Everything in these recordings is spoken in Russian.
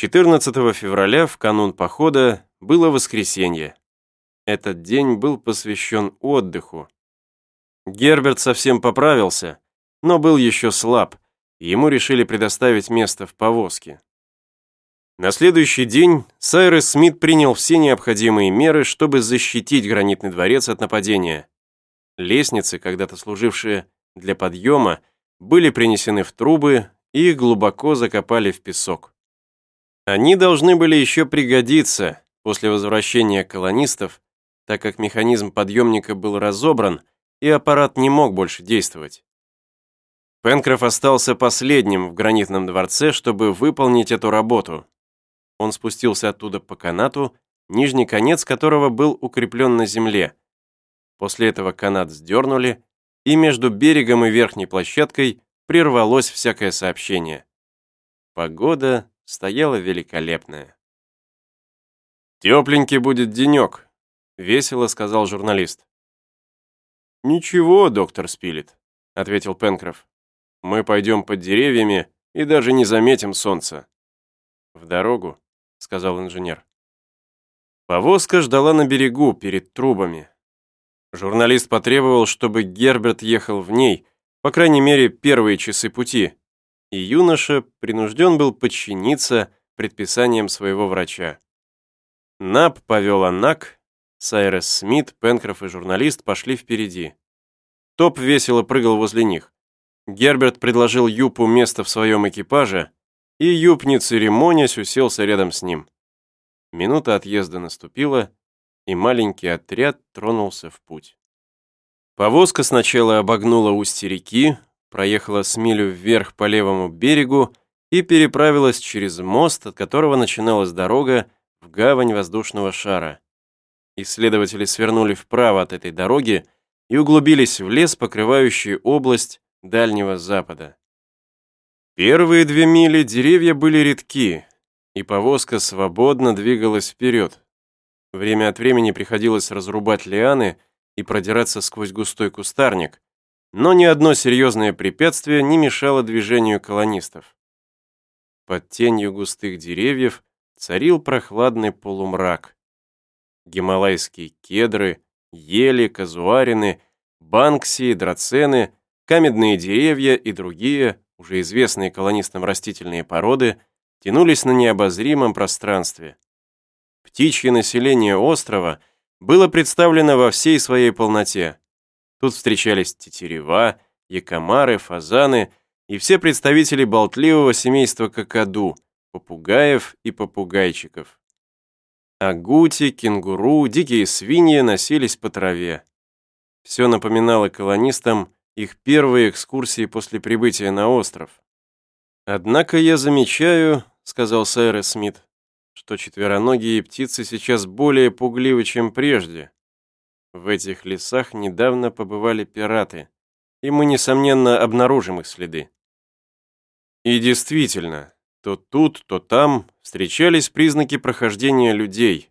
14 февраля, в канун похода, было воскресенье. Этот день был посвящен отдыху. Герберт совсем поправился, но был еще слаб, и ему решили предоставить место в повозке. На следующий день Сайрес Смит принял все необходимые меры, чтобы защитить гранитный дворец от нападения. Лестницы, когда-то служившие для подъема, были принесены в трубы и глубоко закопали в песок. Они должны были еще пригодиться после возвращения колонистов, так как механизм подъемника был разобран, и аппарат не мог больше действовать. Пенкроф остался последним в гранитном дворце, чтобы выполнить эту работу. Он спустился оттуда по канату, нижний конец которого был укреплен на земле. После этого канат сдернули, и между берегом и верхней площадкой прервалось всякое сообщение. Погода стояла великолепная. «Тепленький будет денек», — весело сказал журналист. «Ничего, доктор Спилет», — ответил Пенкроф. Мы пойдем под деревьями и даже не заметим солнца». «В дорогу», — сказал инженер. Повозка ждала на берегу, перед трубами. Журналист потребовал, чтобы Герберт ехал в ней, по крайней мере, первые часы пути, и юноша принужден был подчиниться предписаниям своего врача. Нап повел Анак, Сайрес Смит, Пенкроф и журналист пошли впереди. Топ весело прыгал возле них. Герберт предложил Юпу место в своем экипаже, и Юп, не церемонясь, уселся рядом с ним. Минута отъезда наступила, и маленький отряд тронулся в путь. Повозка сначала обогнула устье реки, проехала с милю вверх по левому берегу и переправилась через мост, от которого начиналась дорога в гавань воздушного шара. Исследователи свернули вправо от этой дороги и углубились в лес, покрывающий область Дальнего Запада. Первые две мили деревья были редки, и повозка свободно двигалась вперед. Время от времени приходилось разрубать лианы и продираться сквозь густой кустарник, но ни одно серьезное препятствие не мешало движению колонистов. Под тенью густых деревьев царил прохладный полумрак. Гималайские кедры, ели, казуарины, банксии, драцены Каменные деревья и другие, уже известные колонистам растительные породы, тянулись на необозримом пространстве. Птичье население острова было представлено во всей своей полноте. Тут встречались тетерева, якомары, фазаны и все представители болтливого семейства какаду, попугаев и попугайчиков. Агути, кенгуру, дикие свиньи носились по траве. Все напоминало колонистам их первые экскурсии после прибытия на остров. «Однако я замечаю», — сказал Сайрес Смит, «что четвероногие птицы сейчас более пугливы, чем прежде. В этих лесах недавно побывали пираты, и мы, несомненно, обнаружим их следы». И действительно, то тут, то там встречались признаки прохождения людей.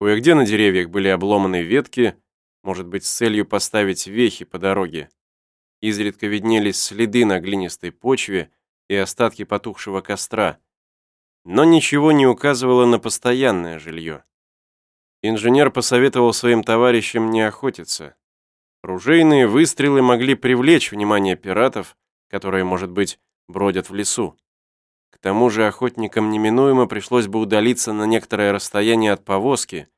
Кое-где на деревьях были обломаны ветки, может быть, с целью поставить вехи по дороге. Изредка виднелись следы на глинистой почве и остатки потухшего костра, но ничего не указывало на постоянное жилье. Инженер посоветовал своим товарищам не охотиться. Ружейные выстрелы могли привлечь внимание пиратов, которые, может быть, бродят в лесу. К тому же охотникам неминуемо пришлось бы удалиться на некоторое расстояние от повозки,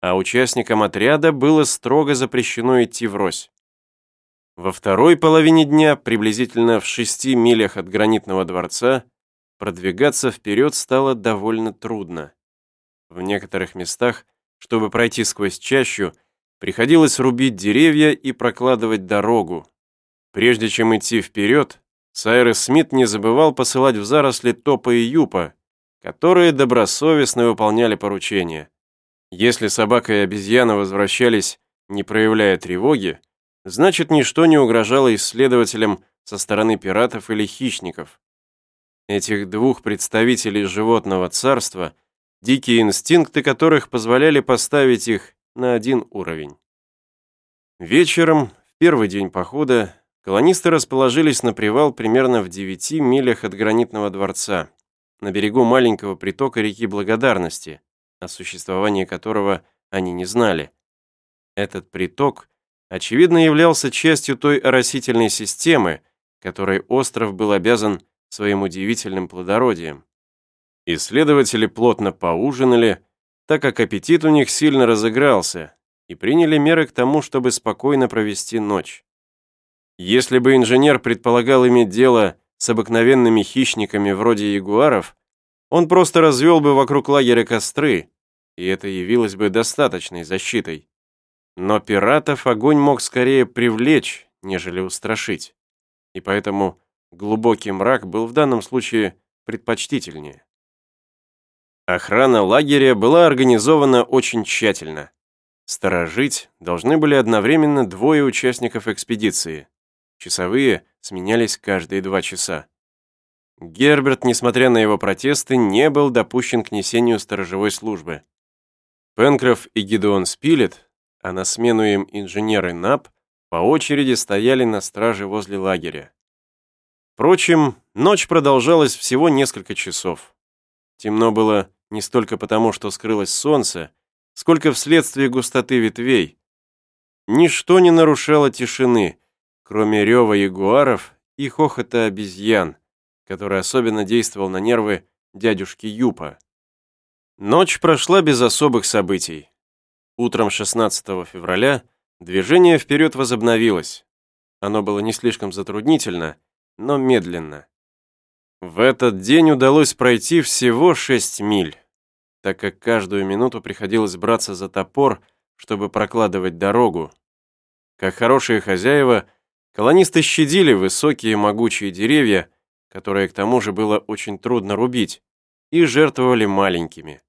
а участникам отряда было строго запрещено идти врозь. Во второй половине дня, приблизительно в шести милях от гранитного дворца, продвигаться вперед стало довольно трудно. В некоторых местах, чтобы пройти сквозь чащу, приходилось рубить деревья и прокладывать дорогу. Прежде чем идти вперед, Сайрес Смит не забывал посылать в заросли Топа и Юпа, которые добросовестно выполняли поручения. Если собака и обезьяна возвращались, не проявляя тревоги, значит, ничто не угрожало исследователям со стороны пиратов или хищников. Этих двух представителей животного царства, дикие инстинкты которых позволяли поставить их на один уровень. Вечером, в первый день похода, колонисты расположились на привал примерно в 9 милях от гранитного дворца. на берегу маленького притока реки Благодарности, о существовании которого они не знали. Этот приток, очевидно, являлся частью той оросительной системы, которой остров был обязан своим удивительным плодородием. Исследователи плотно поужинали, так как аппетит у них сильно разыгрался, и приняли меры к тому, чтобы спокойно провести ночь. Если бы инженер предполагал иметь дело с обыкновенными хищниками вроде ягуаров, он просто развел бы вокруг лагеря костры, и это явилось бы достаточной защитой. Но пиратов огонь мог скорее привлечь, нежели устрашить, и поэтому глубокий мрак был в данном случае предпочтительнее. Охрана лагеря была организована очень тщательно. Сторожить должны были одновременно двое участников экспедиции. Часовые сменялись каждые два часа. Герберт, несмотря на его протесты, не был допущен к несению сторожевой службы. Пенкроф и Гидеон Спилет, а на смену им инженеры НАП, по очереди стояли на страже возле лагеря. Впрочем, ночь продолжалась всего несколько часов. Темно было не столько потому, что скрылось солнце, сколько вследствие густоты ветвей. Ничто не нарушало тишины, кроме рева ягуаров и хохота обезьян, который особенно действовал на нервы дядюшки Юпа. Ночь прошла без особых событий. Утром 16 февраля движение вперед возобновилось. Оно было не слишком затруднительно, но медленно. В этот день удалось пройти всего 6 миль, так как каждую минуту приходилось браться за топор, чтобы прокладывать дорогу. Как хорошие хозяева, колонисты щадили высокие могучие деревья, которые к тому же было очень трудно рубить, и жертвовали маленькими.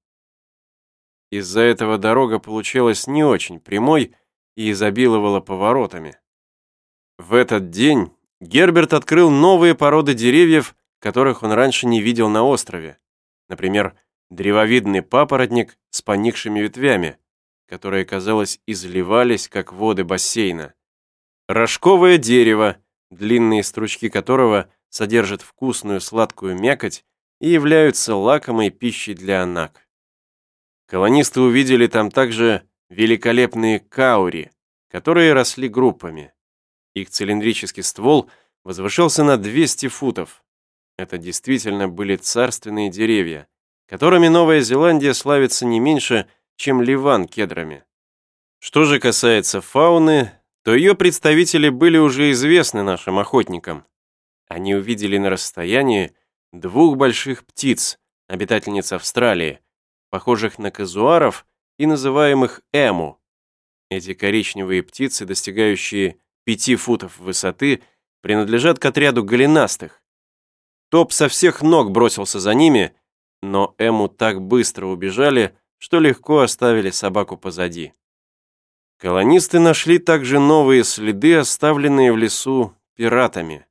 Из-за этого дорога получалась не очень прямой и изобиловала поворотами. В этот день Герберт открыл новые породы деревьев, которых он раньше не видел на острове. Например, древовидный папоротник с поникшими ветвями, которые, казалось, изливались, как воды бассейна. Рожковое дерево, длинные стручки которого содержат вкусную сладкую мякоть и являются лакомой пищей для анак. Колонисты увидели там также великолепные каури, которые росли группами. Их цилиндрический ствол возвышался на 200 футов. Это действительно были царственные деревья, которыми Новая Зеландия славится не меньше, чем Ливан кедрами. Что же касается фауны, то ее представители были уже известны нашим охотникам. Они увидели на расстоянии двух больших птиц, обитательниц Австралии, похожих на казуаров и называемых эму. Эти коричневые птицы, достигающие 5 футов высоты, принадлежат к отряду голенастых. Топ со всех ног бросился за ними, но эму так быстро убежали, что легко оставили собаку позади. Колонисты нашли также новые следы, оставленные в лесу пиратами.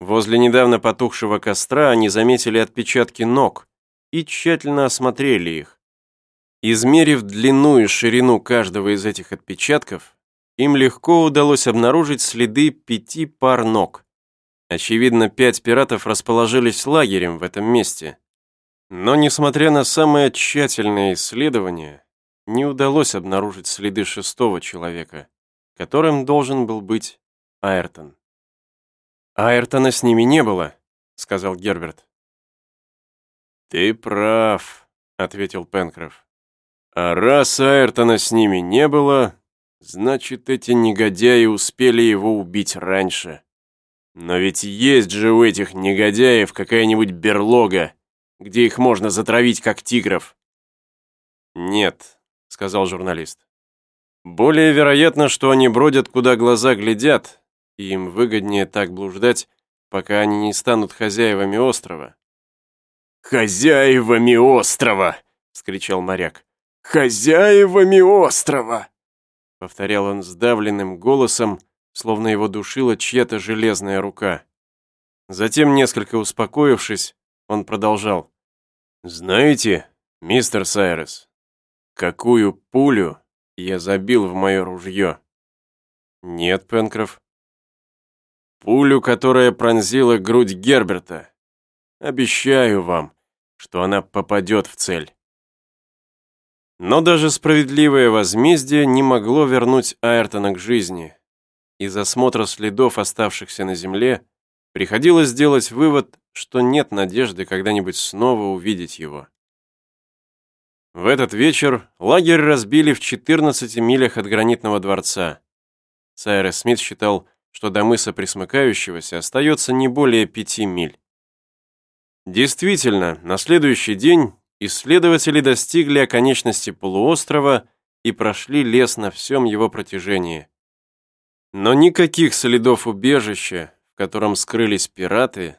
Возле недавно потухшего костра они заметили отпечатки ног, и тщательно осмотрели их. Измерив длину и ширину каждого из этих отпечатков, им легко удалось обнаружить следы пяти пар ног. Очевидно, пять пиратов расположились лагерем в этом месте. Но, несмотря на самое тщательное исследование, не удалось обнаружить следы шестого человека, которым должен был быть Айртон. «Айртона с ними не было», — сказал Герберт. «Ты прав», — ответил Пенкроф. «А раз Айртона с ними не было, значит, эти негодяи успели его убить раньше. Но ведь есть же у этих негодяев какая-нибудь берлога, где их можно затравить, как тигров». «Нет», — сказал журналист. «Более вероятно, что они бродят, куда глаза глядят, и им выгоднее так блуждать, пока они не станут хозяевами острова. «Хозяевами острова!» — вскричал моряк. «Хозяевами острова!» Повторял он сдавленным голосом, словно его душила чья-то железная рука. Затем, несколько успокоившись, он продолжал. «Знаете, мистер Сайрес, какую пулю я забил в мое ружье?» «Нет, Пенкроф». «Пулю, которая пронзила грудь Герберта. Обещаю вам, что она попадет в цель. Но даже справедливое возмездие не могло вернуть Айртона к жизни. Из осмотра следов, оставшихся на земле, приходилось сделать вывод, что нет надежды когда-нибудь снова увидеть его. В этот вечер лагерь разбили в 14 милях от гранитного дворца. Сайрес Смит считал, что до мыса Присмыкающегося остается не более пяти миль. Действительно, на следующий день исследователи достигли оконечности полуострова и прошли лес на всем его протяжении. Но никаких следов убежища, в котором скрылись пираты,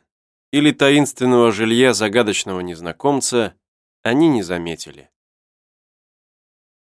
или таинственного жилья загадочного незнакомца они не заметили.